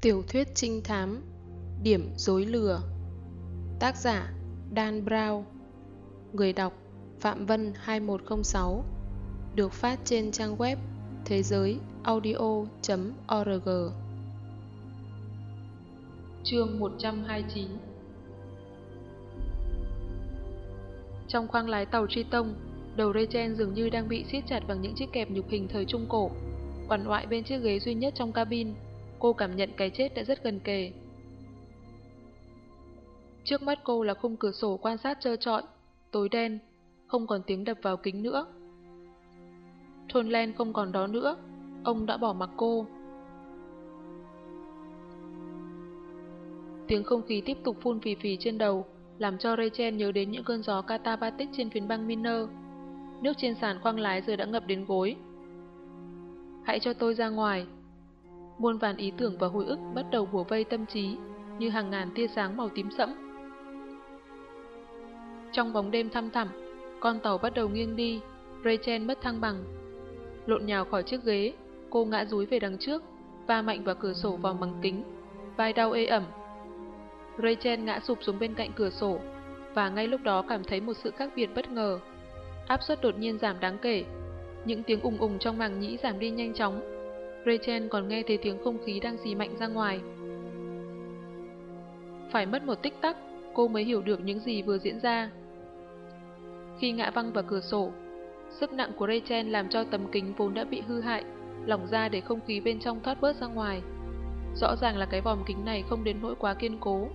Tiểu thuyết trinh thám Điểm dối lừa. Tác giả Dan Brown. Người đọc Phạm Vân 2106 Được phát trên trang web thế giới audio.org Chương 129 Trong khoang lái tàu Tri Tông, đầu Rachel dường như đang bị siết chặt bằng những chiếc kẹp nhục hình thời Trung Cổ. Quản ngoại bên chiếc ghế duy nhất trong cabin, cô cảm nhận cái chết đã rất gần kề. Trước mắt cô là khung cửa sổ quan sát trơ trọi, tối đen, không còn tiếng đập vào kính nữa. Thôn Len không còn đó nữa, ông đã bỏ mặc cô. Tiếng không khí tiếp tục phun phì phì trên đầu, làm cho Rachel nhớ đến những cơn gió katabatic trên phiến băng Miner. Nước trên sàn khoang lái giờ đã ngập đến gối. Hãy cho tôi ra ngoài. Muôn vàn ý tưởng và hồi ức bắt đầu bùa vây tâm trí, như hàng ngàn tia sáng màu tím sẫm. Trong bóng đêm thăm thẳm, con tàu bắt đầu nghiêng đi, Rachel mất thăng bằng. Lộn nhào khỏi chiếc ghế, cô ngã rúi về đằng trước, va mạnh vào cửa sổ vòng bằng kính, vai đau ê ẩm. Rachel ngã sụp xuống bên cạnh cửa sổ, và ngay lúc đó cảm thấy một sự khác biệt bất ngờ. Áp suất đột nhiên giảm đáng kể, những tiếng ùng ùng trong màng nhĩ giảm đi nhanh chóng. Rachel còn nghe thấy tiếng không khí đang dì mạnh ra ngoài. Phải mất một tích tắc, cô mới hiểu được những gì vừa diễn ra. Khi ngã văng vào cửa sổ, sức nặng của Rachel làm cho tấm kính vốn đã bị hư hại, lỏng ra để không khí bên trong thoát bớt ra ngoài. Rõ ràng là cái vòm kính này không đến nỗi quá kiên cố.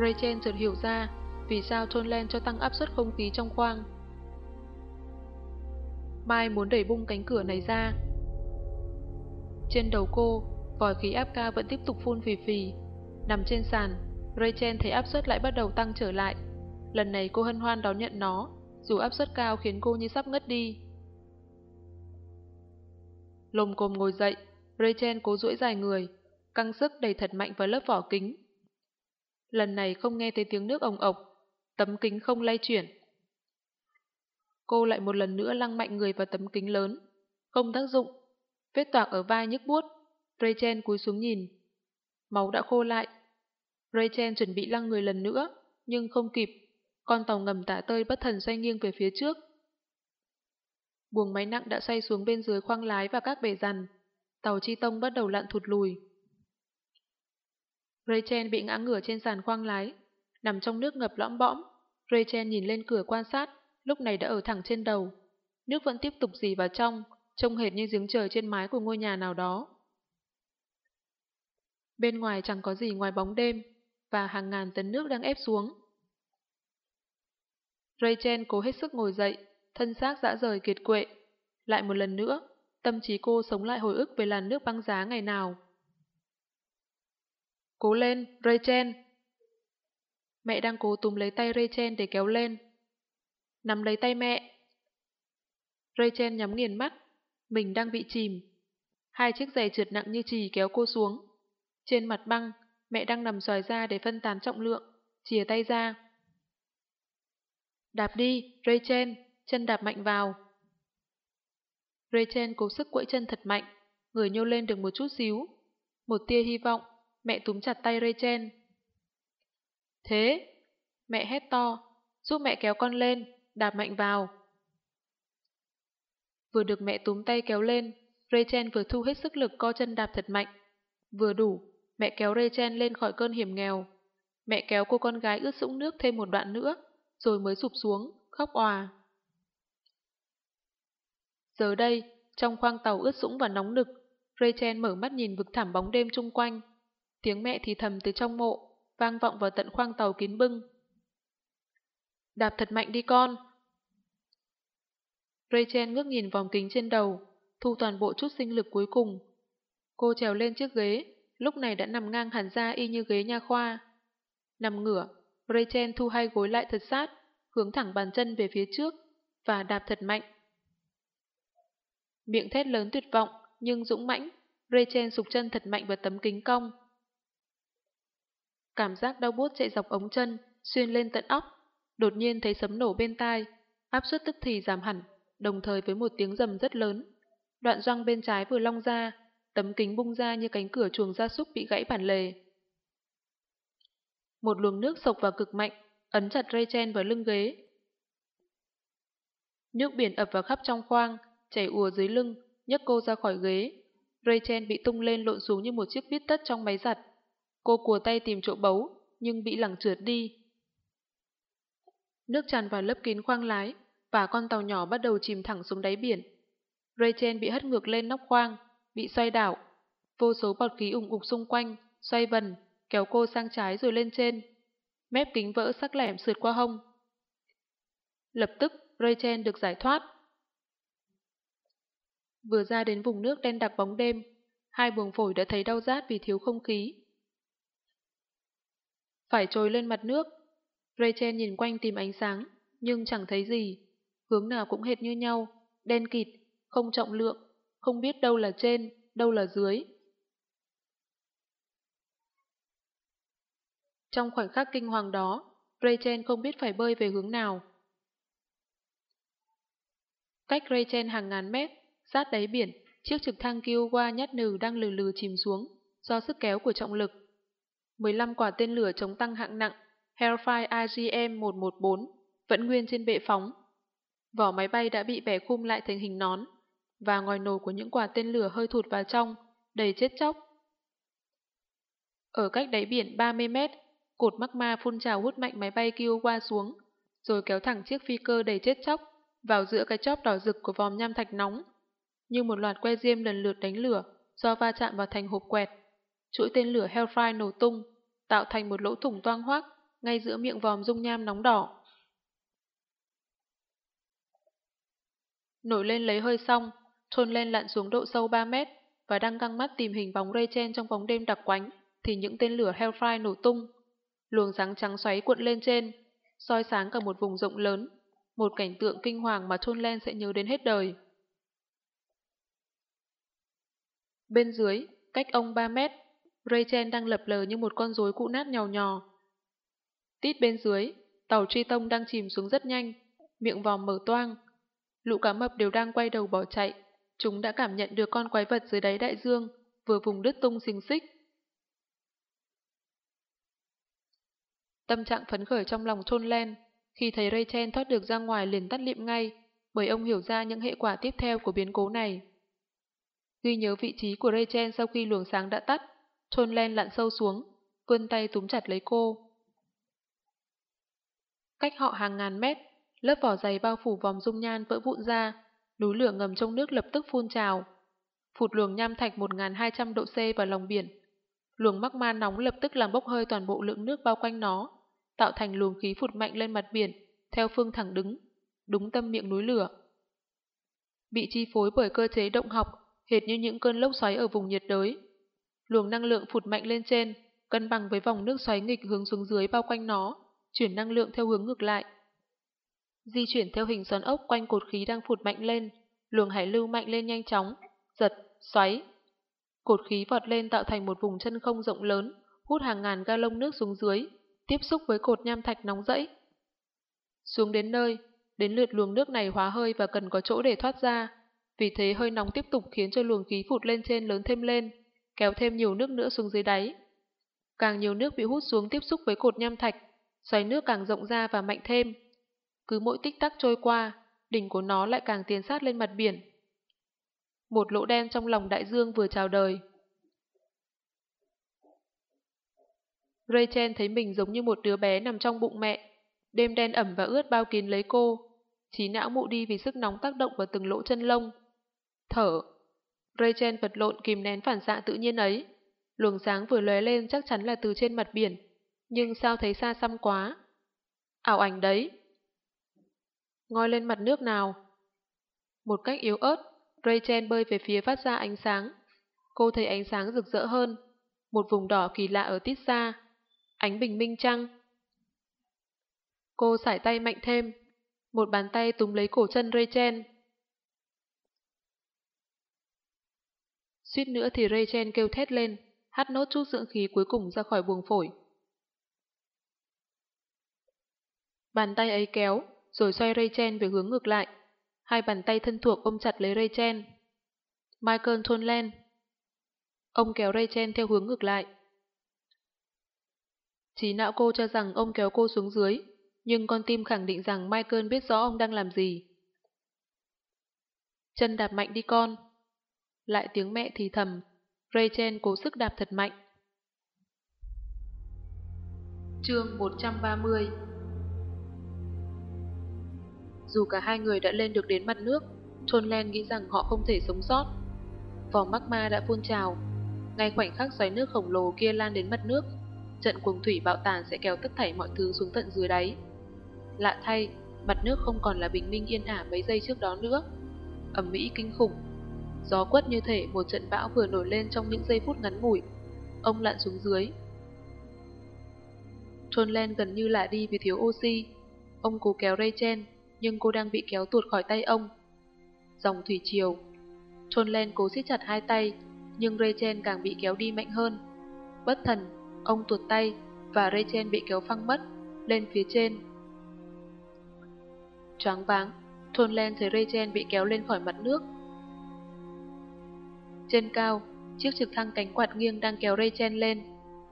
Rachel chợt hiểu ra vì sao Tonlen cho tăng áp suất không khí trong khoang. Mai muốn đẩy bung cánh cửa này ra. Trên đầu cô, vòi khí áp cao vẫn tiếp tục phun phì phì. Nằm trên sàn, Rachel thấy áp suất lại bắt đầu tăng trở lại. Lần này cô hân hoan đón nhận nó, dù áp suất cao khiến cô như sắp ngất đi. Lồm cồm ngồi dậy, Rachel cố duỗi dài người, căng sức đẩy thật mạnh vào lớp vỏ kính. Lần này không nghe thấy tiếng nước ồng ộc, tấm kính không lay chuyển. Cô lại một lần nữa lăng mạnh người vào tấm kính lớn, không tác dụng, vết toạc ở vai nhức buốt. Rachel cúi xuống nhìn. Máu đã khô lại. Rachel chuẩn bị lăng người lần nữa, nhưng không kịp. Con tàu ngầm tả tơi bất thần xoay nghiêng về phía trước. Buồng máy nặng đã xoay xuống bên dưới khoang lái và các bể rằn. Tàu chi tông bắt đầu lặn thụt lùi. Rachel bị ngã ngửa trên sàn khoang lái, nằm trong nước ngập lõm bõm. Rachel nhìn lên cửa quan sát, lúc này đã ở thẳng trên đầu. Nước vẫn tiếp tục dì vào trong, trông hệt như giếng trời trên mái của ngôi nhà nào đó. Bên ngoài chẳng có gì ngoài bóng đêm, và hàng ngàn tấn nước đang ép xuống. Rachel cố hết sức ngồi dậy, thân xác dã rời kiệt quệ. Lại một lần nữa, tâm trí cô sống lại hồi ức về làn nước băng giá ngày nào. Cố lên, Rachel! Mẹ đang cố túm lấy tay Rachel để kéo lên. Nắm lấy tay mẹ. Rachel nhắm nghiền mắt, mình đang bị chìm. Hai chiếc giày trượt nặng như trì kéo cô xuống. Trên mặt băng, mẹ đang nằm xoài ra để phân tán trọng lượng, chìa tay ra. Đạp đi, Rachel, chân đạp mạnh vào. Rachel cố sức quẫy chân thật mạnh, người nhô lên được một chút xíu. Một tia hy vọng, mẹ túm chặt tay Rachel. Thế, mẹ hét to, giúp mẹ kéo con lên, đạp mạnh vào. Vừa được mẹ túm tay kéo lên, Rachel vừa thu hết sức lực co chân đạp thật mạnh. Vừa đủ, mẹ kéo Rachel lên khỏi cơn hiểm nghèo. Mẹ kéo cô con gái ướt sũng nước thêm một đoạn nữa, rồi mới sụp xuống, khóc òa. Giờ đây, trong khoang tàu ướt sũng và nóng nực, Rachel mở mắt nhìn vực thẳm bóng đêm chung quanh. Tiếng mẹ thì thầm từ trong mộ, vang vọng vào tận khoang tàu kín bưng. Đạp thật mạnh đi con. Rachel ngước nhìn vòng kính trên đầu, thu toàn bộ chút sinh lực cuối cùng. Cô trèo lên chiếc ghế, lúc này đã nằm ngang hẳn ra y như ghế nha khoa. Nằm ngửa, Rachel thu hai gối lại thật sát, hướng thẳng bàn chân về phía trước và đạp thật mạnh. Miệng thét lớn tuyệt vọng nhưng dũng mãnh, Rachel sụp chân thật mạnh vào tấm kính cong. Cảm giác đau buốt chạy dọc ống chân, xuyên lên tận óc, đột nhiên thấy sấm nổ bên tai, áp suất tức thì giảm hẳn, đồng thời với một tiếng rầm rất lớn. Đoạn răng bên trái vừa long ra, tấm kính bung ra như cánh cửa chuồng gia súc bị gãy bản lề. Một luồng nước sộc vào cực mạnh, ấn chặt Rachel vào lưng ghế. Nước biển ập vào khắp trong khoang, chảy ùa dưới lưng, nhấc cô ra khỏi ghế. Rachel bị tung lên lộn xuống như một chiếc bít tất trong máy giặt. Cô cùa tay tìm chỗ bấu, nhưng bị lẳng trượt đi. Nước tràn vào lớp kín khoang lái, và con tàu nhỏ bắt đầu chìm thẳng xuống đáy biển. Rachel bị hất ngược lên nóc khoang, bị xoay đảo. Vô số bọt khí ủng ục xung quanh, xoay vần, kéo cô sang trái rồi lên trên. Mép kính vỡ sắc lẻm sượt qua hông. Lập tức, Rachel được giải thoát. Vừa ra đến vùng nước đen đặc bóng đêm, hai buồng phổi đã thấy đau rát vì thiếu không khí. Phải trồi lên mặt nước. Rachel nhìn quanh tìm ánh sáng, nhưng chẳng thấy gì. Hướng nào cũng hệt như nhau, đen kịt, không trọng lượng, không biết đâu là trên, đâu là dưới. Trong khoảnh khắc kinh hoàng đó, Rachel không biết phải bơi về hướng nào. Cách Rachel hàng ngàn mét, sát đáy biển, chiếc trực thăng Kiowa nhát nừ đang lừ lừ chìm xuống do sức kéo của trọng lực. 15 quả tên lửa chống tăng hạng nặng Hellfire AGM-114 vẫn nguyên trên bệ phóng. Vỏ máy bay đã bị bẻ khung lại thành hình nón, và ngòi nổ của những quả tên lửa hơi thụt vào trong, đầy chết chóc. Ở cách đáy biển 30 mét, cột magma phun trào hút mạnh máy bay Kiowa xuống, rồi kéo thẳng chiếc phi cơ đầy chết chóc vào giữa cái chóp đỏ rực của vòm nham thạch nóng. Như một loạt que diêm lần lượt đánh lửa do va chạm vào thành hộp quẹt. Chuỗi tên lửa Hellfire nổ tung, tạo thành một lỗ thủng toang hoác ngay giữa miệng vòm dung nham nóng đỏ. Nổi lên lấy hơi xong, trôn lên lặn xuống độ sâu 3 mét và đang căng mắt tìm hình bóng Rachel trong bóng đêm đặc quánh, thì những tên lửa Hellfire nổ tung. Luồng sáng trắng xoáy cuộn lên trên, soi sáng cả một vùng rộng lớn, một cảnh tượng kinh hoàng mà Trôn Len sẽ nhớ đến hết đời. Bên dưới, cách ông 3 mét, Rachel đang lập lờ như một con rối cụ nát nhào nhò. Tít bên dưới, tàu truy tông đang chìm xuống rất nhanh, miệng vòm mở toang. Lũ cá mập đều đang quay đầu bỏ chạy, chúng đã cảm nhận được con quái vật dưới đáy đại dương, vừa vùng đứt tung xình xích. Tâm trạng phấn khởi trong lòng trôn len, khi thấy Rachel thoát được ra ngoài liền tắt liệm ngay, bởi ông hiểu ra những hệ quả tiếp theo của biến cố này. Ghi nhớ vị trí của Rachel sau khi luồng sáng đã tắt, trôn len lặn sâu xuống, vươn tay túm chặt lấy cô. Cách họ hàng ngàn mét, lớp vỏ dày bao phủ vòng dung nhan vỡ vụn ra, núi lửa ngầm trong nước lập tức phun trào. Phụt luồng nham thạch 1.200 độ C vào lòng biển. Luồng magma nóng lập tức làm bốc hơi toàn bộ lượng nước bao quanh nó, tạo thành luồng khí phụt mạnh lên mặt biển, theo phương thẳng đứng, đúng tâm miệng núi lửa. Bị chi phối bởi cơ chế động học, hệt như những cơn lốc xoáy ở vùng nhiệt đới. Luồng năng lượng phụt mạnh lên trên, cân bằng với vòng nước xoáy nghịch hướng xuống dưới bao quanh nó, chuyển năng lượng theo hướng ngược lại. Di chuyển theo hình xoắn ốc quanh cột khí đang phụt mạnh lên, luồng hải lưu mạnh lên nhanh chóng, giật, xoáy. Cột khí vọt lên tạo thành một vùng chân không rộng lớn, hút hàng ngàn ga lông nước xuống dưới, tiếp xúc với cột nham thạch nóng rẫy. Xuống đến nơi, đến lượt luồng nước này hóa hơi và cần có chỗ để thoát ra, vì thế hơi nóng tiếp tục khiến cho luồng khí phụt lên trên lớn thêm lên, kéo thêm nhiều nước nữa xuống dưới đáy. Càng nhiều nước bị hút xuống tiếp xúc với cột nham thạch, xoáy nước càng rộng ra và mạnh thêm. Cứ mỗi tích tắc trôi qua, đỉnh của nó lại càng tiến sát lên mặt biển. Một lỗ đen trong lòng đại dương vừa chào đời. Rachel thấy mình giống như một đứa bé nằm trong bụng mẹ. Đêm đen ẩm và ướt bao kín lấy cô. Trí não mụ đi vì sức nóng tác động vào từng lỗ chân lông. Thở. Rachel vật lộn kìm nén phản xạ tự nhiên ấy. Luồng sáng vừa lóe lên chắc chắn là từ trên mặt biển. Nhưng sao thấy xa xăm quá? Ảo ảnh đấy. Ngoi lên mặt nước nào. Một cách yếu ớt, Rachel bơi về phía phát ra ánh sáng. Cô thấy ánh sáng rực rỡ hơn. Một vùng đỏ kỳ lạ ở tít xa ánh bình minh trăng. Cô sải tay mạnh thêm, một bàn tay túm lấy cổ chân Rachel. Suýt nữa thì Rachel kêu thét lên, hắt nốt chút dưỡng khí cuối cùng ra khỏi buồng phổi. Bàn tay ấy kéo, rồi xoay Rachel về hướng ngược lại. Hai bàn tay thân thuộc ôm chặt lấy Rachel. Michael Tonland. Ông kéo Rachel theo hướng ngược lại. Trí não cô cho rằng ông kéo cô xuống dưới, nhưng con tim khẳng định rằng Michael biết rõ ông đang làm gì. Chân đạp mạnh đi con. Lại tiếng mẹ thì thầm, Rachel cố sức đạp thật mạnh. Chương 130 dù cả hai người đã lên được đến mặt nước, John Len nghĩ rằng họ không thể sống sót. Vòng magma đã phun trào. Ngay khoảnh khắc xoáy nước khổng lồ kia lan đến mặt nước, trận cuồng thủy bạo tàn sẽ kéo tất thảy mọi thứ xuống tận dưới đáy. Lạ thay, mặt nước không còn là bình minh yên ả mấy giây trước đó nữa. Ẩm mỹ kinh khủng. Gió quất như thể một trận bão vừa nổi lên trong những giây phút ngắn ngủi. Ông lặn xuống dưới. Trôn Len gần như lạ đi vì thiếu oxy. Ông cố kéo Rachel, nhưng cô đang bị kéo tuột khỏi tay ông. Dòng thủy triều. Trôn lên cố siết chặt hai tay, nhưng Rachel càng bị kéo đi mạnh hơn. Bất thần, ông tuột tay và Rachel bị kéo phăng mất, lên phía trên. Choáng váng, Trôn lên thấy Rachel bị kéo lên khỏi mặt nước. Trên cao, chiếc trực thăng cánh quạt nghiêng đang kéo Rachel lên.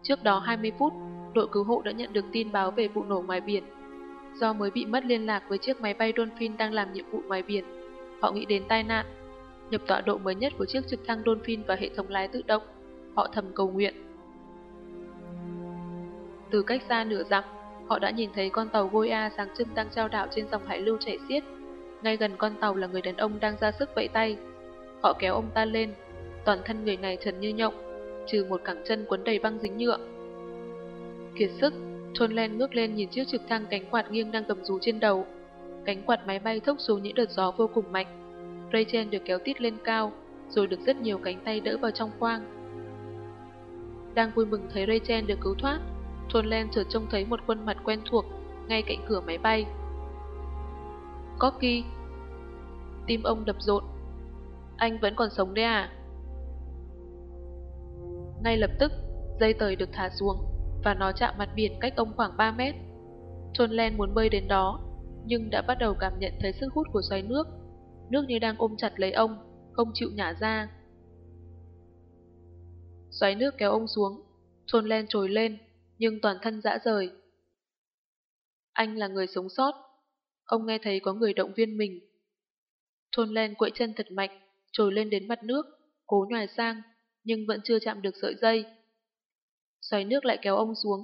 Trước đó 20 phút, đội cứu hộ đã nhận được tin báo về vụ nổ ngoài biển. Do mới bị mất liên lạc với chiếc máy bay Dolphin đang làm nhiệm vụ ngoài biển, họ nghĩ đến tai nạn. Nhập tọa độ mới nhất của chiếc trực thăng Dolphin và hệ thống lái tự động, họ thầm cầu nguyện. Từ cách xa nửa dặm, họ đã nhìn thấy con tàu Goya sáng trưng đang trao đảo trên dòng hải lưu chảy xiết. Ngay gần con tàu là người đàn ông đang ra sức vẫy tay. Họ kéo ông ta lên, toàn thân người này trần như nhộng, trừ một cẳng chân quấn đầy băng dính nhựa. Kiệt sức, John Len ngước lên nhìn chiếc trực thăng cánh quạt nghiêng đang cầm rú trên đầu. Cánh quạt máy bay thốc xuống những đợt gió vô cùng mạnh. Rachel được kéo tít lên cao, rồi được rất nhiều cánh tay đỡ vào trong khoang. Đang vui mừng thấy Rachel được cứu thoát, John Len chợt trông thấy một khuôn mặt quen thuộc ngay cạnh cửa máy bay. Corky Tim ông đập rộn. Anh vẫn còn sống đấy à? Ngay lập tức, dây tời được thả xuống và nó chạm mặt biển cách ông khoảng 3 mét. John Len muốn bơi đến đó, nhưng đã bắt đầu cảm nhận thấy sức hút của xoáy nước. Nước như đang ôm chặt lấy ông, không chịu nhả ra. Xoáy nước kéo ông xuống, John Len trồi lên, nhưng toàn thân dã rời. Anh là người sống sót. Ông nghe thấy có người động viên mình. Thôn len quậy chân thật mạnh, trồi lên đến mặt nước, cố nhòi sang, nhưng vẫn chưa chạm được sợi dây. Xoáy nước lại kéo ông xuống.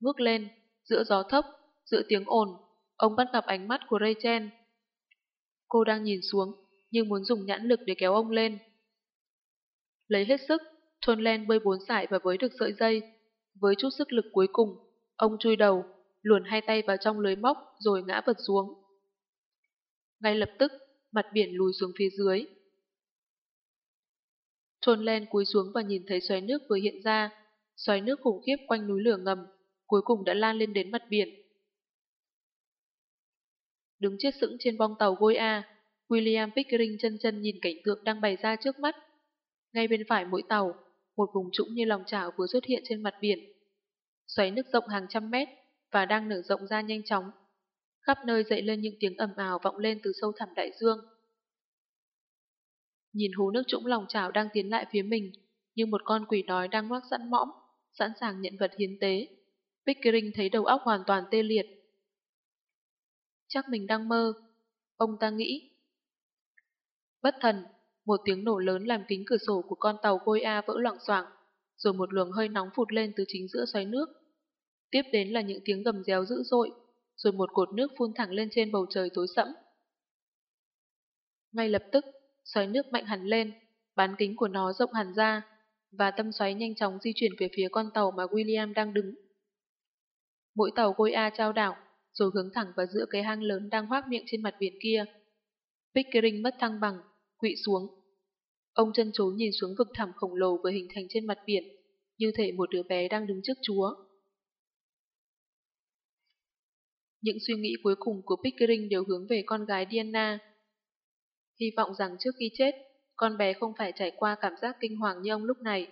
Ngước lên, giữa gió thấp, giữa tiếng ồn, ông bắt gặp ánh mắt của Rachel. Cô đang nhìn xuống, nhưng muốn dùng nhãn lực để kéo ông lên. Lấy hết sức, Thôn len bơi bốn sải và với được sợi dây, với chút sức lực cuối cùng, ông chui đầu, luồn hai tay vào trong lưới móc rồi ngã vật xuống. Ngay lập tức, mặt biển lùi xuống phía dưới. Trôn len cúi xuống và nhìn thấy xoáy nước vừa hiện ra, xoáy nước khủng khiếp quanh núi lửa ngầm, cuối cùng đã lan lên đến mặt biển. Đứng chết sững trên bong tàu Goya, William Pickering chân chân nhìn cảnh tượng đang bày ra trước mắt. Ngay bên phải mỗi tàu, một vùng trũng như lòng chảo vừa xuất hiện trên mặt biển. Xoáy nước rộng hàng trăm mét và đang nở rộng ra nhanh chóng. Khắp nơi dậy lên những tiếng ầm ào vọng lên từ sâu thẳm đại dương. Nhìn hố nước trũng lòng chảo đang tiến lại phía mình, như một con quỷ đói đang ngoác sẵn mõm, sẵn sàng nhận vật hiến tế. Pickering thấy đầu óc hoàn toàn tê liệt. Chắc mình đang mơ, ông ta nghĩ. Bất thần, một tiếng nổ lớn làm kính cửa sổ của con tàu Goya vỡ loảng xoảng, rồi một luồng hơi nóng phụt lên từ chính giữa xoáy nước. Tiếp đến là những tiếng gầm réo dữ dội, rồi một cột nước phun thẳng lên trên bầu trời tối sẫm. Ngay lập tức, xoáy nước mạnh hẳn lên, bán kính của nó rộng hẳn ra, và tâm xoáy nhanh chóng di chuyển về phía con tàu mà William đang đứng. Mỗi tàu Goya trao đảo, rồi hướng thẳng vào giữa cái hang lớn đang hoác miệng trên mặt biển kia. Pickering mất thăng bằng, quỵ xuống, Ông chân chối nhìn xuống vực thẳm khổng lồ vừa hình thành trên mặt biển, như thể một đứa bé đang đứng trước Chúa. Những suy nghĩ cuối cùng của Pickering đều hướng về con gái Diana. Hy vọng rằng trước khi chết, con bé không phải trải qua cảm giác kinh hoàng như ông lúc này.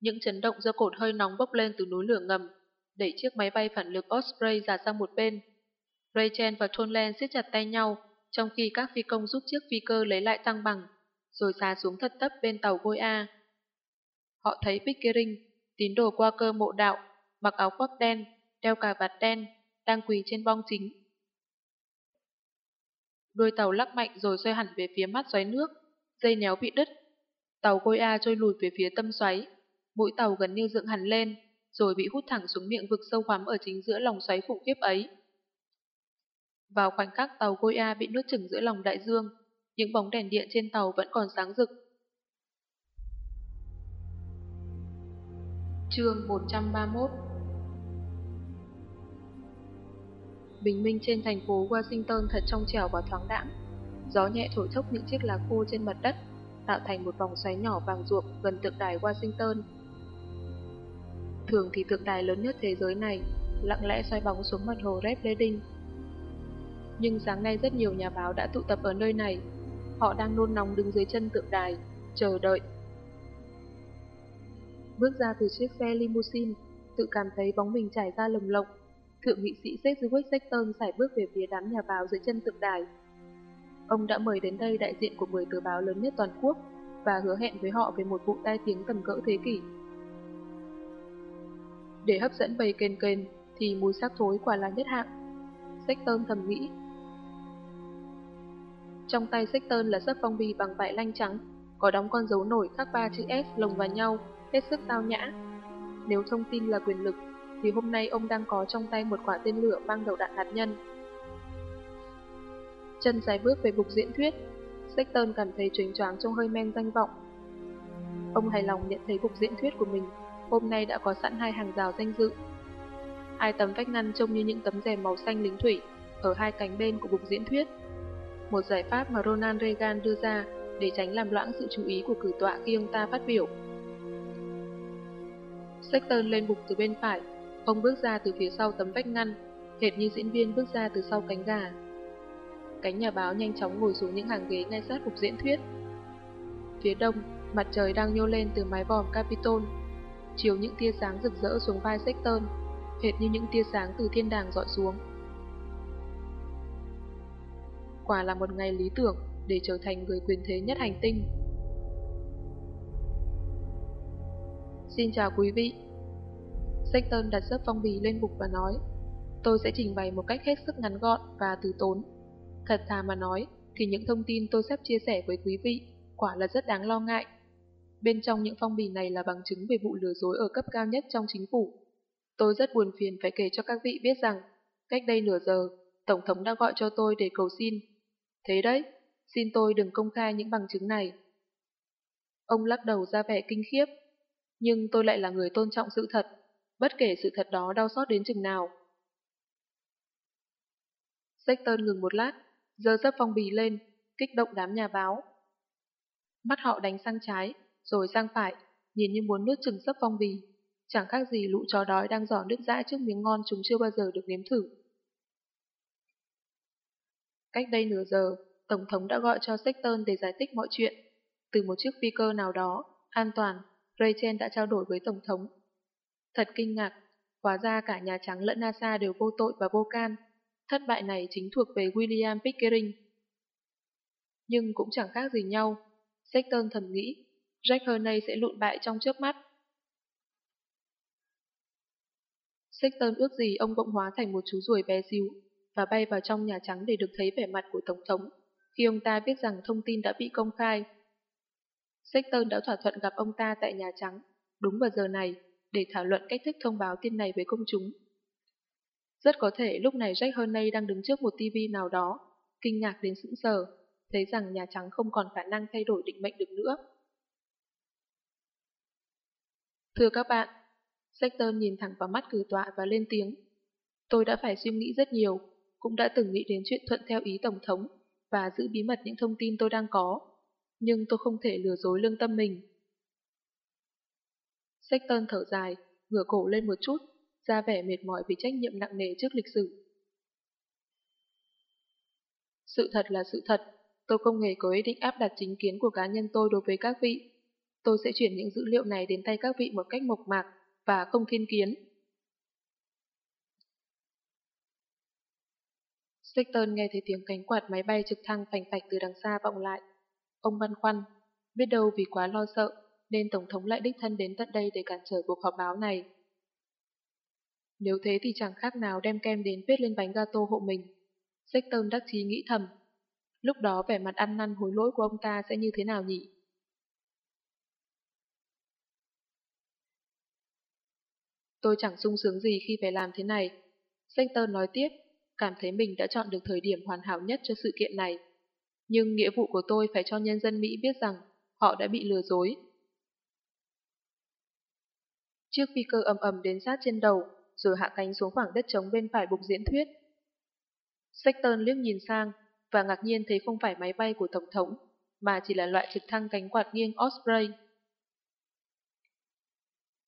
Những chấn động do cột hơi nóng bốc lên từ núi lửa ngầm, đẩy chiếc máy bay phản lực Osprey ra sang một bên. Rachel và Tonland siết chặt tay nhau, trong khi các phi công giúp chiếc phi cơ lấy lại tăng bằng, rồi xá xuống thật tấp bên tàu Gôi A. Họ thấy Pickering, tín đồ qua cơ mộ đạo, mặc áo khoác đen, đeo cà vạt đen, đang quỳ trên bong chính đôi tàu lắc mạnh rồi xoay hẳn về phía mắt xoáy nước, dây néo bị đứt. Tàu Gôi A trôi lùi về phía tâm xoáy, mũi tàu gần như dựng hẳn lên, rồi bị hút thẳng xuống miệng vực sâu khoắm ở chính giữa lòng xoáy khủng khiếp ấy. Vào khoảnh khắc tàu Goya bị nuốt chửng giữa lòng đại dương, những bóng đèn điện trên tàu vẫn còn sáng rực. Chương 131 Bình minh trên thành phố Washington thật trong trẻo và thoáng đãng. Gió nhẹ thổi thốc những chiếc lá khô trên mặt đất, tạo thành một vòng xoáy nhỏ vàng ruộng gần tượng đài Washington. Thường thì tượng đài lớn nhất thế giới này lặng lẽ xoay bóng xuống mặt hồ Red Redding nhưng sáng nay rất nhiều nhà báo đã tụ tập ở nơi này. Họ đang nôn nóng đứng dưới chân tượng đài, chờ đợi. Bước ra từ chiếc xe limousine, tự cảm thấy bóng mình trải ra lồng lộng. Thượng nghị sĩ Sedgwick Sexton sải bước về phía đám nhà báo dưới chân tượng đài. Ông đã mời đến đây đại diện của 10 tờ báo lớn nhất toàn quốc và hứa hẹn với họ về một vụ tai tiếng tầm cỡ thế kỷ. Để hấp dẫn bầy kền kền thì mùi xác thối quả là nhất hạng. Sexton thầm nghĩ trong tay Sexton là sấp phong bì bằng vải lanh trắng, có đóng con dấu nổi khắc ba chữ S lồng vào nhau, hết sức tao nhã. Nếu thông tin là quyền lực, thì hôm nay ông đang có trong tay một quả tên lửa mang đầu đạn hạt nhân. Chân dài bước về bục diễn thuyết, Sexton cảm thấy choáng choáng trong hơi men danh vọng. Ông hài lòng nhận thấy bục diễn thuyết của mình hôm nay đã có sẵn hai hàng rào danh dự. Hai tấm vách ngăn trông như những tấm rèm màu xanh lính thủy ở hai cánh bên của bục diễn thuyết một giải pháp mà Ronald Reagan đưa ra để tránh làm loãng sự chú ý của cử tọa khi ông ta phát biểu. Sexton lên bục từ bên phải, ông bước ra từ phía sau tấm vách ngăn, hệt như diễn viên bước ra từ sau cánh gà. Cánh nhà báo nhanh chóng ngồi xuống những hàng ghế ngay sát phục diễn thuyết. Phía đông, mặt trời đang nhô lên từ mái vòm Capitol, chiếu những tia sáng rực rỡ xuống vai Sexton, hệt như những tia sáng từ thiên đàng dọi xuống quả là một ngày lý tưởng để trở thành người quyền thế nhất hành tinh. Xin chào quý vị. Sexton đặt sấp phong bì lên bục và nói, tôi sẽ trình bày một cách hết sức ngắn gọn và từ tốn. Thật thà mà nói, thì những thông tin tôi sắp chia sẻ với quý vị quả là rất đáng lo ngại. Bên trong những phong bì này là bằng chứng về vụ lừa dối ở cấp cao nhất trong chính phủ. Tôi rất buồn phiền phải kể cho các vị biết rằng, cách đây nửa giờ, Tổng thống đã gọi cho tôi để cầu xin Thế đấy, xin tôi đừng công khai những bằng chứng này. Ông lắc đầu ra vẻ kinh khiếp, nhưng tôi lại là người tôn trọng sự thật, bất kể sự thật đó đau xót đến chừng nào. Sexton ngừng một lát, giơ sấp phong bì lên, kích động đám nhà báo. Mắt họ đánh sang trái, rồi sang phải, nhìn như muốn nuốt chừng sấp phong bì. Chẳng khác gì lũ chó đói đang giỏ nước dãi trước miếng ngon chúng chưa bao giờ được nếm thử. Cách đây nửa giờ, Tổng thống đã gọi cho Sexton để giải thích mọi chuyện. Từ một chiếc phi cơ nào đó, an toàn, Rachel đã trao đổi với Tổng thống. Thật kinh ngạc, hóa ra cả Nhà Trắng lẫn NASA đều vô tội và vô can. Thất bại này chính thuộc về William Pickering. Nhưng cũng chẳng khác gì nhau. Sexton thầm nghĩ, Jack Hernay sẽ lụn bại trong trước mắt. Sexton ước gì ông cộng hóa thành một chú ruồi bé xíu, và bay vào trong Nhà Trắng để được thấy vẻ mặt của Tổng thống, khi ông ta biết rằng thông tin đã bị công khai. Sexton đã thỏa thuận gặp ông ta tại Nhà Trắng, đúng vào giờ này, để thảo luận cách thức thông báo tin này với công chúng. Rất có thể lúc này Jack Hurney đang đứng trước một TV nào đó, kinh ngạc đến sững sờ, thấy rằng Nhà Trắng không còn khả năng thay đổi định mệnh được nữa. Thưa các bạn, Sexton nhìn thẳng vào mắt cử tọa và lên tiếng. Tôi đã phải suy nghĩ rất nhiều cũng đã từng nghĩ đến chuyện thuận theo ý Tổng thống và giữ bí mật những thông tin tôi đang có, nhưng tôi không thể lừa dối lương tâm mình. Sexton thở dài, ngửa cổ lên một chút, ra vẻ mệt mỏi vì trách nhiệm nặng nề trước lịch sử. Sự thật là sự thật, tôi không hề có ý định áp đặt chính kiến của cá nhân tôi đối với các vị. Tôi sẽ chuyển những dữ liệu này đến tay các vị một cách mộc mạc và không thiên kiến. Sexton nghe thấy tiếng cánh quạt máy bay trực thăng phành phạch từ đằng xa vọng lại. Ông băn khoăn, Biết đâu vì quá lo sợ, nên Tổng thống lại đích thân đến tận đây để cản trở cuộc họp báo này. Nếu thế thì chẳng khác nào đem kem đến viết lên bánh gato hộ mình. Sexton đắc chí nghĩ thầm. Lúc đó vẻ mặt ăn năn hối lỗi của ông ta sẽ như thế nào nhỉ? Tôi chẳng sung sướng gì khi phải làm thế này. Sexton nói tiếp, cảm thấy mình đã chọn được thời điểm hoàn hảo nhất cho sự kiện này. Nhưng nghĩa vụ của tôi phải cho nhân dân Mỹ biết rằng họ đã bị lừa dối. Chiếc phi cơ ầm ầm đến sát trên đầu, rồi hạ cánh xuống khoảng đất trống bên phải bục diễn thuyết. Sexton liếc nhìn sang và ngạc nhiên thấy không phải máy bay của Tổng thống, mà chỉ là loại trực thăng cánh quạt nghiêng Osprey.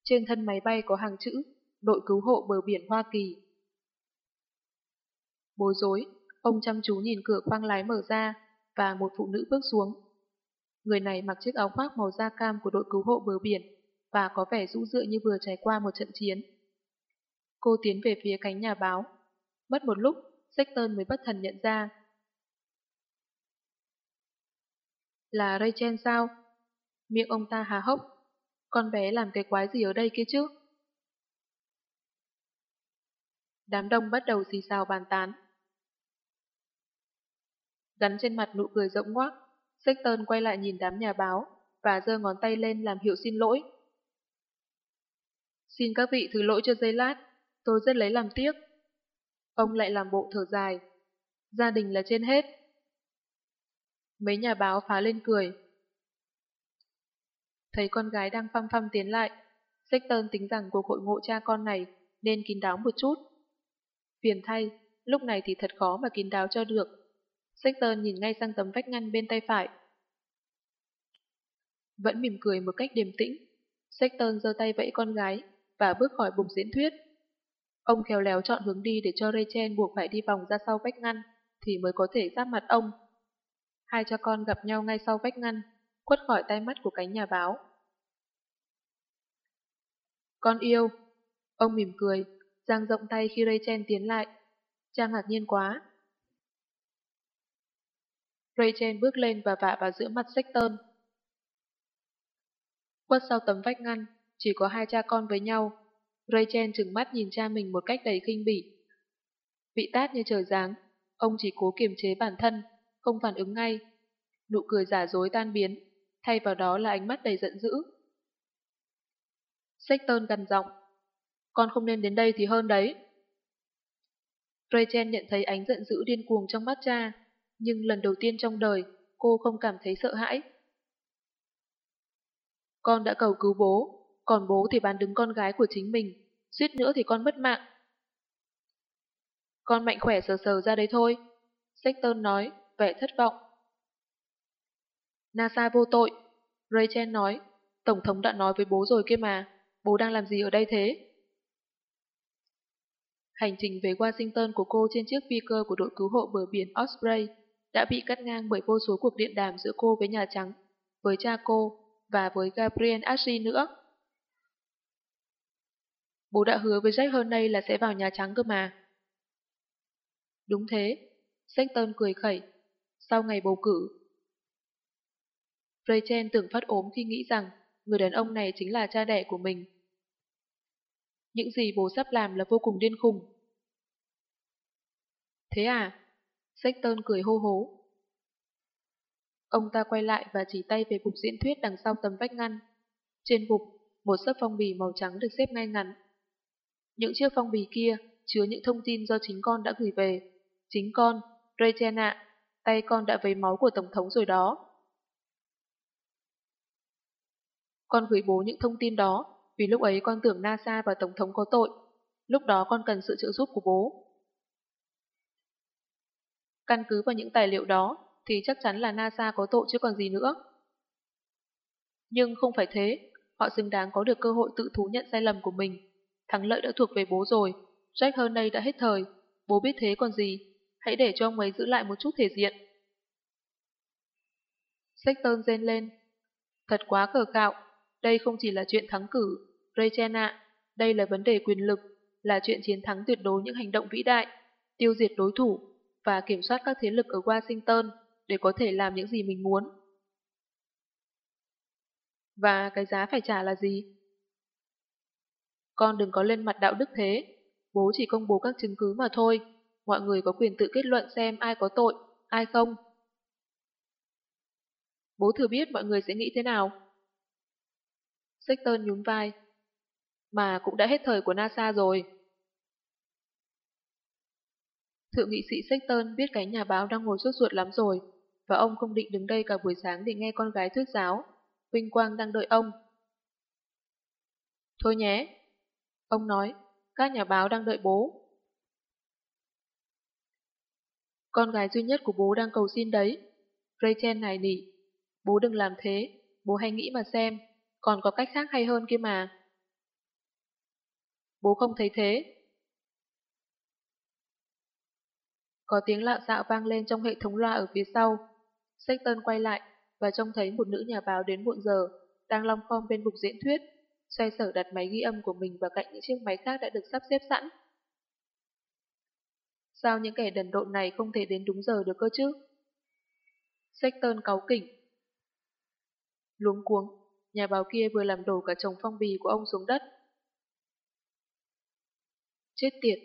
Trên thân máy bay có hàng chữ Đội cứu hộ bờ biển Hoa Kỳ. Bối rối, ông chăm chú nhìn cửa khoang lái mở ra và một phụ nữ bước xuống. Người này mặc chiếc áo khoác màu da cam của đội cứu hộ bờ biển và có vẻ rũ rượi như vừa trải qua một trận chiến. Cô tiến về phía cánh nhà báo. Mất một lúc, Sexton mới bất thần nhận ra. Là Rachel sao? Miệng ông ta hà hốc. Con bé làm cái quái gì ở đây kia chứ? Đám đông bắt đầu xì xào bàn tán. Gắn trên mặt nụ cười rộng ngoác, Sexton quay lại nhìn đám nhà báo và giơ ngón tay lên làm hiệu xin lỗi. Xin các vị thứ lỗi cho giây lát, tôi rất lấy làm tiếc. Ông lại làm bộ thở dài. Gia đình là trên hết. Mấy nhà báo phá lên cười. Thấy con gái đang phăm phăm tiến lại, Sexton tính rằng cuộc hội ngộ cha con này nên kín đáo một chút. Phiền thay, lúc này thì thật khó mà kín đáo cho được. Sexton nhìn ngay sang tấm vách ngăn bên tay phải. Vẫn mỉm cười một cách điềm tĩnh, Sexton giơ tay vẫy con gái và bước khỏi bục diễn thuyết. Ông khéo léo chọn hướng đi để cho Rachel buộc phải đi vòng ra sau vách ngăn, thì mới có thể giáp mặt ông. Hai cha con gặp nhau ngay sau vách ngăn, khuất khỏi tay mắt của cánh nhà báo. Con yêu. Ông mỉm cười, giang rộng tay khi Rachel tiến lại. Trang ngạc nhiên quá. Rachel bước lên và vạ vào giữa mặt Sexton. Quất sau tấm vách ngăn, chỉ có hai cha con với nhau. Rachel trừng mắt nhìn cha mình một cách đầy khinh bỉ. Vị tát như trời giáng, ông chỉ cố kiềm chế bản thân, không phản ứng ngay. Nụ cười giả dối tan biến, thay vào đó là ánh mắt đầy giận dữ. Sexton gần giọng. Con không nên đến đây thì hơn đấy. Rachel nhận thấy ánh giận dữ điên cuồng trong mắt cha, nhưng lần đầu tiên trong đời cô không cảm thấy sợ hãi. Con đã cầu cứu bố, còn bố thì bán đứng con gái của chính mình, suýt nữa thì con mất mạng. Con mạnh khỏe sờ sờ ra đấy thôi, Sexton nói, vẻ thất vọng. NASA vô tội, Rachel nói, Tổng thống đã nói với bố rồi kia mà, bố đang làm gì ở đây thế? Hành trình về Washington của cô trên chiếc phi cơ của đội cứu hộ bờ biển Osprey đã bị cắt ngang bởi vô số cuộc điện đàm giữa cô với Nhà Trắng, với cha cô và với Gabriel Ashley nữa. Bố đã hứa với Jack hơn đây là sẽ vào Nhà Trắng cơ mà. Đúng thế, Sexton cười khẩy. Sau ngày bầu cử, Rachel tưởng phát ốm khi nghĩ rằng người đàn ông này chính là cha đẻ của mình. Những gì bố sắp làm là vô cùng điên khùng. Thế à? Sexton cười hô hố. Ông ta quay lại và chỉ tay về bục diễn thuyết đằng sau tấm vách ngăn. Trên bục, một sấp phong bì màu trắng được xếp ngay ngắn. Những chiếc phong bì kia chứa những thông tin do chính con đã gửi về. Chính con, Rachel ạ, tay con đã vấy máu của Tổng thống rồi đó. Con gửi bố những thông tin đó vì lúc ấy con tưởng NASA và Tổng thống có tội. Lúc đó con cần sự trợ giúp của bố. Căn cứ vào những tài liệu đó thì chắc chắn là NASA có tội chứ còn gì nữa. Nhưng không phải thế, họ xứng đáng có được cơ hội tự thú nhận sai lầm của mình. Thắng lợi đã thuộc về bố rồi, Jack hơn đây đã hết thời, bố biết thế còn gì, hãy để cho ông ấy giữ lại một chút thể diện. Sexton rên lên. Thật quá cờ cạo, đây không chỉ là chuyện thắng cử, Rachel ạ, đây là vấn đề quyền lực, là chuyện chiến thắng tuyệt đối những hành động vĩ đại, tiêu diệt đối thủ và kiểm soát các thế lực ở Washington để có thể làm những gì mình muốn. Và cái giá phải trả là gì? Con đừng có lên mặt đạo đức thế. Bố chỉ công bố các chứng cứ mà thôi. Mọi người có quyền tự kết luận xem ai có tội, ai không. Bố thử biết mọi người sẽ nghĩ thế nào. Sexton nhún vai. Mà cũng đã hết thời của NASA rồi. Thượng nghị sĩ Sexton biết cái nhà báo đang ngồi sốt ruột lắm rồi, và ông không định đứng đây cả buổi sáng để nghe con gái thuyết giáo. Vinh Quang đang đợi ông. Thôi nhé, ông nói, các nhà báo đang đợi bố. Con gái duy nhất của bố đang cầu xin đấy. Rachel này nỉ, bố đừng làm thế, bố hãy nghĩ mà xem, còn có cách khác hay hơn kia mà. Bố không thấy thế. Có tiếng lạo xạo dạ vang lên trong hệ thống loa ở phía sau. Sexton quay lại và trông thấy một nữ nhà báo đến muộn giờ, đang long khom bên bục diễn thuyết, xoay sở đặt máy ghi âm của mình vào cạnh những chiếc máy khác đã được sắp xếp sẵn. Sao những kẻ đần độn này không thể đến đúng giờ được cơ chứ? Sexton cáu kỉnh. Luống cuống, nhà báo kia vừa làm đổ cả chồng phong bì của ông xuống đất. Chết tiệt!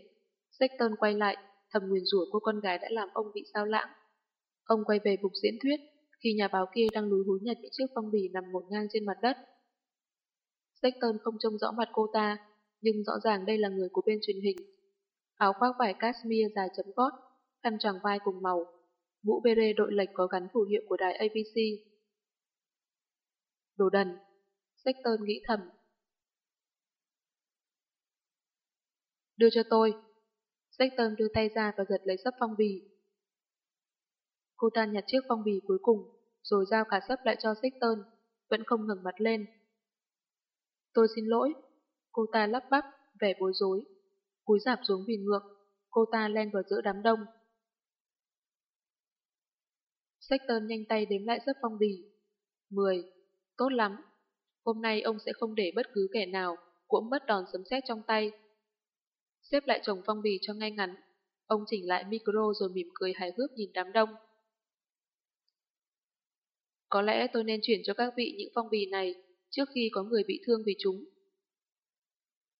Sexton quay lại, thầm nguyền rủa cô con gái đã làm ông bị sao lãng. Ông quay về bục diễn thuyết, khi nhà báo kia đang lúi húi nhặt những chiếc phong bì nằm một ngang trên mặt đất. Sexton không trông rõ mặt cô ta, nhưng rõ ràng đây là người của bên truyền hình. Áo khoác vải cashmere dài chấm gót, khăn tràng vai cùng màu, mũ beret đội lệch có gắn phù hiệu của đài ABC. Đồ đần, Sexton nghĩ thầm. Đưa cho tôi. Sexton đưa tay ra và giật lấy sấp phong bì. Cô ta nhặt chiếc phong bì cuối cùng, rồi giao cả sấp lại cho Sexton, vẫn không ngẩng mặt lên. Tôi xin lỗi. Cô ta lắp bắp, vẻ bối rối. Cúi giảm xuống vì ngược, cô ta len vào giữa đám đông. Sexton nhanh tay đếm lại giấc phong bì. Mười. Tốt lắm. Hôm nay ông sẽ không để bất cứ kẻ nào cũng mất đòn sấm sét trong tay. Xếp lại chồng phong bì cho ngay ngắn. Ông chỉnh lại micro rồi mỉm cười hài hước nhìn đám đông. Có lẽ tôi nên chuyển cho các vị những phong bì này trước khi có người bị thương vì chúng.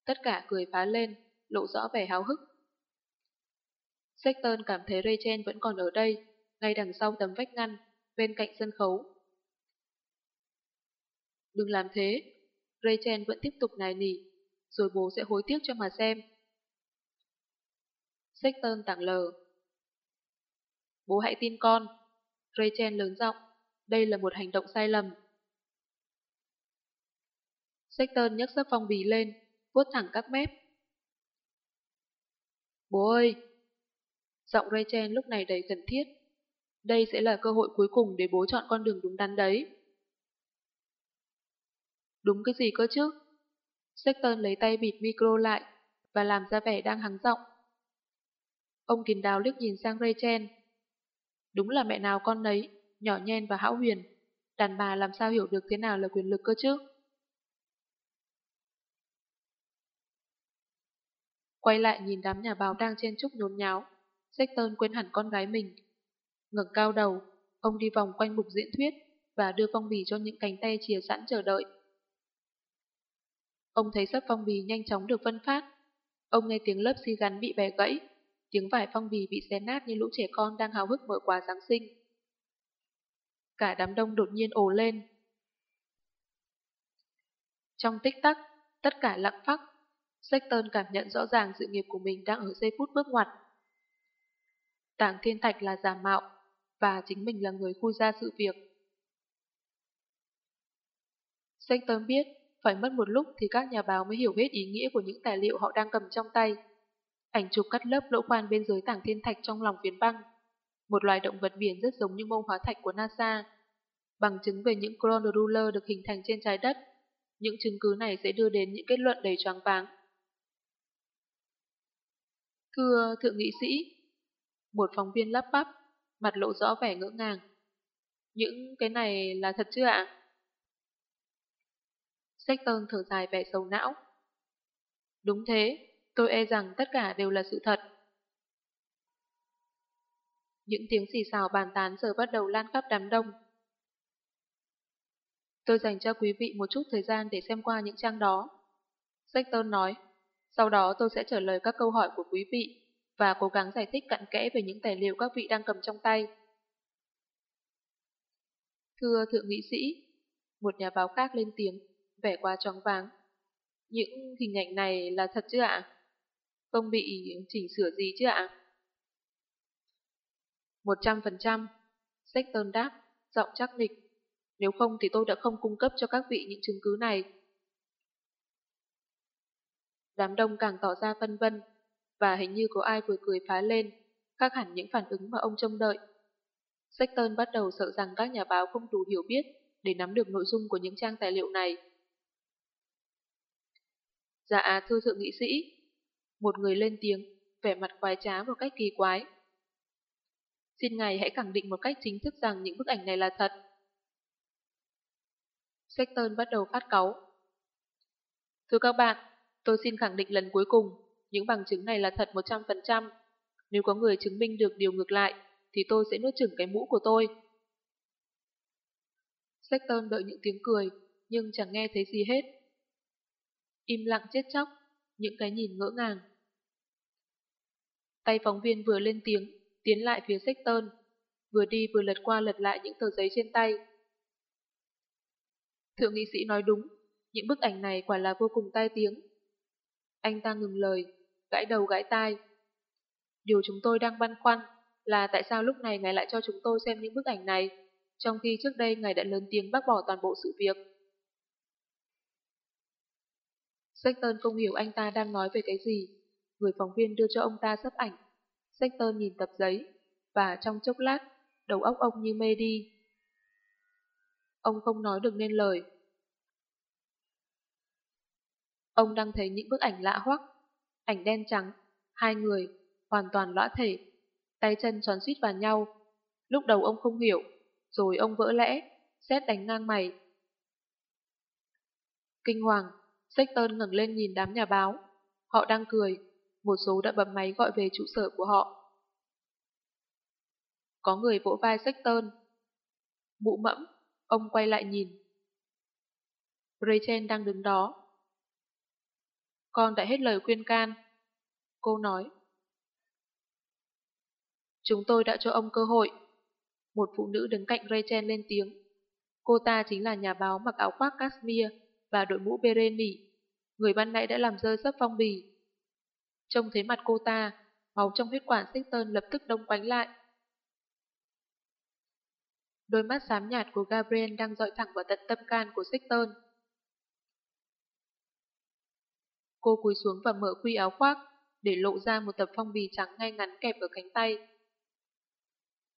Tất cả cười phá lên, lộ rõ vẻ háo hức. Sexton cảm thấy Rachel vẫn còn ở đây, ngay đằng sau tấm vách ngăn, bên cạnh sân khấu. Đừng làm thế, Rachel vẫn tiếp tục nài nỉ, rồi bố sẽ hối tiếc cho mà xem. Sexton tặng lờ. Bố hãy tin con. Rachel lớn giọng, đây là một hành động sai lầm. Sexton nhấc sấp phong bì lên, vuốt thẳng các mép. Bố ơi! Giọng Rachel lúc này đầy cần thiết. Đây sẽ là cơ hội cuối cùng để bố chọn con đường đúng đắn đấy. Đúng cái gì cơ chứ? Sexton lấy tay bịt micro lại và làm ra vẻ đang hắng giọng. Ông kín đáo liếc nhìn sang Rachel. Đúng là mẹ nào con nấy, nhỏ nhen và hão huyền. Đàn bà làm sao hiểu được thế nào là quyền lực cơ chứ? Quay lại nhìn đám nhà báo đang chen chúc nhốn nháo, Sexton quên hẳn con gái mình. ngẩng cao đầu, ông đi vòng quanh mục diễn thuyết và đưa phong bì cho những cánh tay chìa sẵn chờ đợi. Ông thấy sắp phong bì nhanh chóng được phân phát. Ông nghe tiếng lớp xi gắn bị bẻ gãy, tiếng vải phong bì bị xé nát như lũ trẻ con đang hào hức mở quà Giáng sinh. Cả đám đông đột nhiên ồ lên. Trong tích tắc, tất cả lặng phắc. Sexton cảm nhận rõ ràng sự nghiệp của mình đang ở giây phút bước ngoặt. Tảng Thiên Thạch là giả mạo, và chính mình là người khui ra sự việc. Sexton biết, phải mất một lúc thì các nhà báo mới hiểu hết ý nghĩa của những tài liệu họ đang cầm trong tay. Ảnh chụp cắt lớp lỗ khoan bên dưới tảng thiên thạch trong lòng phiến băng. Một loài động vật biển rất giống như mông hóa thạch của NASA. Bằng chứng về những chronoruler được hình thành trên trái đất. Những chứng cứ này sẽ đưa đến những kết luận đầy choáng váng. Thưa thượng nghị sĩ, một phóng viên lắp bắp, mặt lộ rõ vẻ ngỡ ngàng. Những cái này là thật chưa ạ? Sexton thở dài vẻ sầu não. Đúng thế, tôi e rằng tất cả đều là sự thật. Những tiếng xì xào bàn tán giờ bắt đầu lan khắp đám đông. Tôi dành cho quý vị một chút thời gian để xem qua những trang đó. Sexton nói, sau đó tôi sẽ trả lời các câu hỏi của quý vị và cố gắng giải thích cặn kẽ về những tài liệu các vị đang cầm trong tay. Thưa thượng nghị sĩ, một nhà báo khác lên tiếng, vẻ qua choáng váng. Những hình ảnh này là thật chứ ạ? Không bị chỉnh sửa gì chứ ạ? Một trăm phần trăm, Sexton đáp, giọng chắc nịch. Nếu không thì tôi đã không cung cấp cho các vị những chứng cứ này. Đám đông càng tỏ ra phân vân, và hình như có ai vừa cười phá lên, khác hẳn những phản ứng mà ông trông đợi. Sexton bắt đầu sợ rằng các nhà báo không đủ hiểu biết để nắm được nội dung của những trang tài liệu này. Dạ, thưa thượng nghị sĩ. Một người lên tiếng, vẻ mặt quái trá một cách kỳ quái. Xin ngài hãy khẳng định một cách chính thức rằng những bức ảnh này là thật. Sexton bắt đầu phát cáu. Thưa các bạn, tôi xin khẳng định lần cuối cùng, những bằng chứng này là thật 100%. Nếu có người chứng minh được điều ngược lại, thì tôi sẽ nuốt chửng cái mũ của tôi. Sexton đợi những tiếng cười, nhưng chẳng nghe thấy gì hết. Im lặng chết chóc, những cái nhìn ngỡ ngàng. Tay phóng viên vừa lên tiếng, tiến lại phía Sexton, vừa đi vừa lật qua lật lại những tờ giấy trên tay. Thượng nghị sĩ nói đúng, những bức ảnh này quả là vô cùng tai tiếng. Anh ta ngừng lời, gãi đầu gãi tai. Điều chúng tôi đang băn khoăn là tại sao lúc này ngài lại cho chúng tôi xem những bức ảnh này, trong khi trước đây ngài đã lớn tiếng bác bỏ toàn bộ sự việc. Sexton không hiểu anh ta đang nói về cái gì. Người phóng viên đưa cho ông ta sắp ảnh. Sexton nhìn tập giấy, và trong chốc lát, đầu óc ông như mê đi. Ông không nói được nên lời. Ông đang thấy những bức ảnh lạ hoắc, ảnh đen trắng, hai người, hoàn toàn lõa thể, tay chân xoắn suýt vào nhau. Lúc đầu ông không hiểu, rồi ông vỡ lẽ, xét đánh ngang mày. Kinh hoàng, Sexton ngẩng lên nhìn đám nhà báo. Họ đang cười, một số đã bấm máy gọi về trụ sở của họ. Có người vỗ vai Sexton. Mụ mẫm, ông quay lại nhìn. Rachel đang đứng đó. Con đã hết lời khuyên can. Cô nói. Chúng tôi đã cho ông cơ hội. Một phụ nữ đứng cạnh Rachel lên tiếng. Cô ta chính là nhà báo mặc áo khoác cashmere và đội mũ beret nỉ. Người ban nãy đã làm rơi sấp phong bì. Trông thấy mặt cô ta, máu trong huyết quản Sexton lập tức đông quánh lại. Đôi mắt xám nhạt của Gabriel đang dọi thẳng vào tận tâm can của Sexton. Cô cúi xuống và mở khuy áo khoác, để lộ ra một tập phong bì trắng ngay ngắn kẹp ở cánh tay.